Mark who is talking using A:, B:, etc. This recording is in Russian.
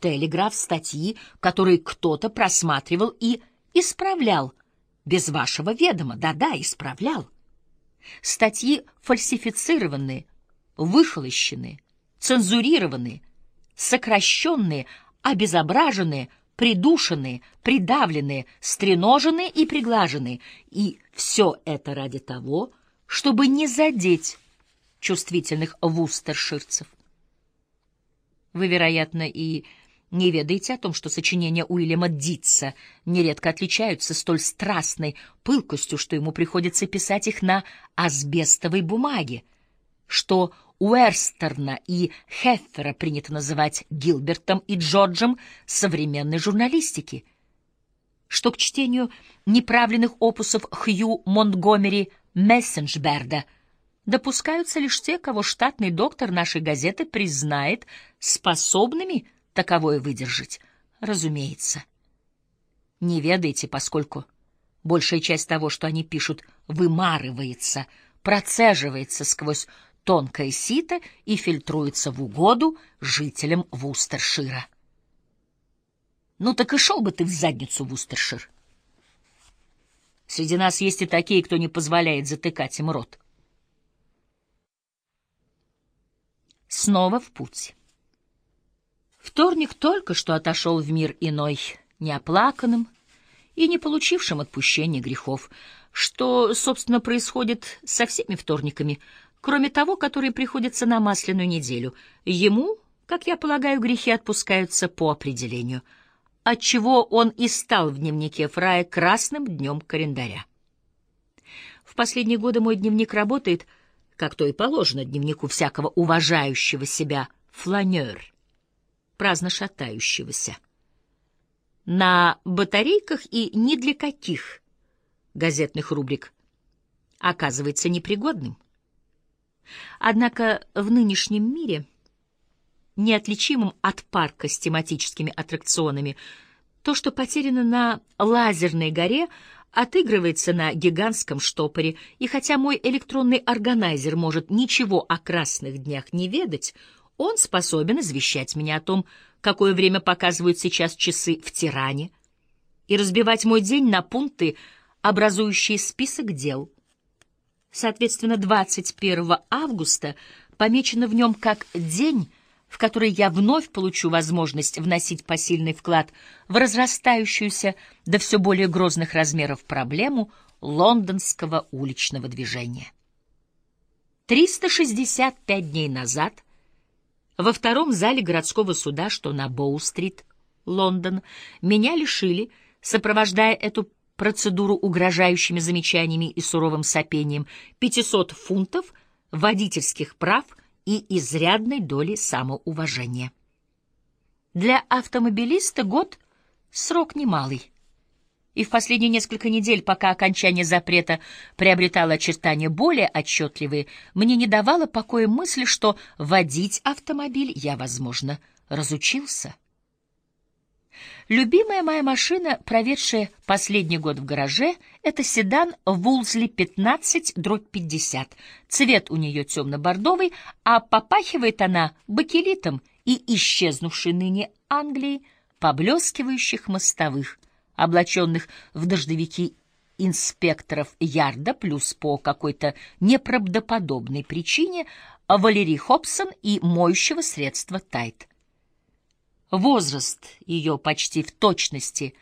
A: Телеграф статьи, которые кто-то просматривал и исправлял, без вашего ведома, да-да, исправлял. Статьи фальсифицированные, выхолощенные, цензурированные, сокращенные, обезображенные, придушенные, придавленные, стреноженные и приглаженные. И все это ради того, чтобы не задеть чувствительных вустерширцев. Вы, вероятно, и не ведаете о том, что сочинения Уильяма Дитса нередко отличаются столь страстной пылкостью, что ему приходится писать их на асбестовой бумаге, что Уэрстерна и Хеффера принято называть Гилбертом и Джорджем современной журналистики, что к чтению неправленных опусов Хью Монтгомери Мессенджберда допускаются лишь те, кого штатный доктор нашей газеты признает способными таковое выдержать, разумеется. Не ведаете, поскольку большая часть того, что они пишут, вымарывается, процеживается сквозь тонкое сито и фильтруется в угоду жителям Вустершира. Ну так и шел бы ты в задницу, Вустершир. Среди нас есть и такие, кто не позволяет затыкать им рот. Снова в путь. Вторник только что отошел в мир иной, неоплаканным и не получившим отпущения грехов, что, собственно, происходит со всеми вторниками, кроме того, который приходится на масляную неделю. Ему, как я полагаю, грехи отпускаются по определению, отчего он и стал в дневнике Фрая красным днем календаря. В последние годы мой дневник работает, как то и положено дневнику всякого уважающего себя фланер — праздно шатающегося. На батарейках и ни для каких газетных рубрик оказывается непригодным. Однако в нынешнем мире, неотличимым от парка с тематическими аттракционами, то, что потеряно на лазерной горе, отыгрывается на гигантском штопоре, и хотя мой электронный органайзер может ничего о красных днях не ведать, он способен извещать меня о том, какое время показывают сейчас часы в Тиране, и разбивать мой день на пункты, образующие список дел. Соответственно, 21 августа помечено в нем как день, в который я вновь получу возможность вносить посильный вклад в разрастающуюся до все более грозных размеров проблему лондонского уличного движения. 365 дней назад — во втором зале городского суда, что на Боу-стрит, Лондон, меня лишили, сопровождая эту процедуру угрожающими замечаниями и суровым сопением, 500 фунтов водительских прав и изрядной доли самоуважения. Для автомобилиста год — срок немалый и в последние несколько недель, пока окончание запрета приобретало очертания более отчетливые, мне не давала покоя мысль, что водить автомобиль я, возможно, разучился. Любимая моя машина, проведшая последний год в гараже, это седан Вулзли 15 50. Цвет у нее темно-бордовый, а попахивает она бакелитом и исчезнувшей ныне Англии поблескивающих мостовых — облаченных в дождевики инспекторов Ярда, плюс по какой-то неправдоподобной причине Валерий Хобсон и моющего средства Тайт. Возраст ее почти в точности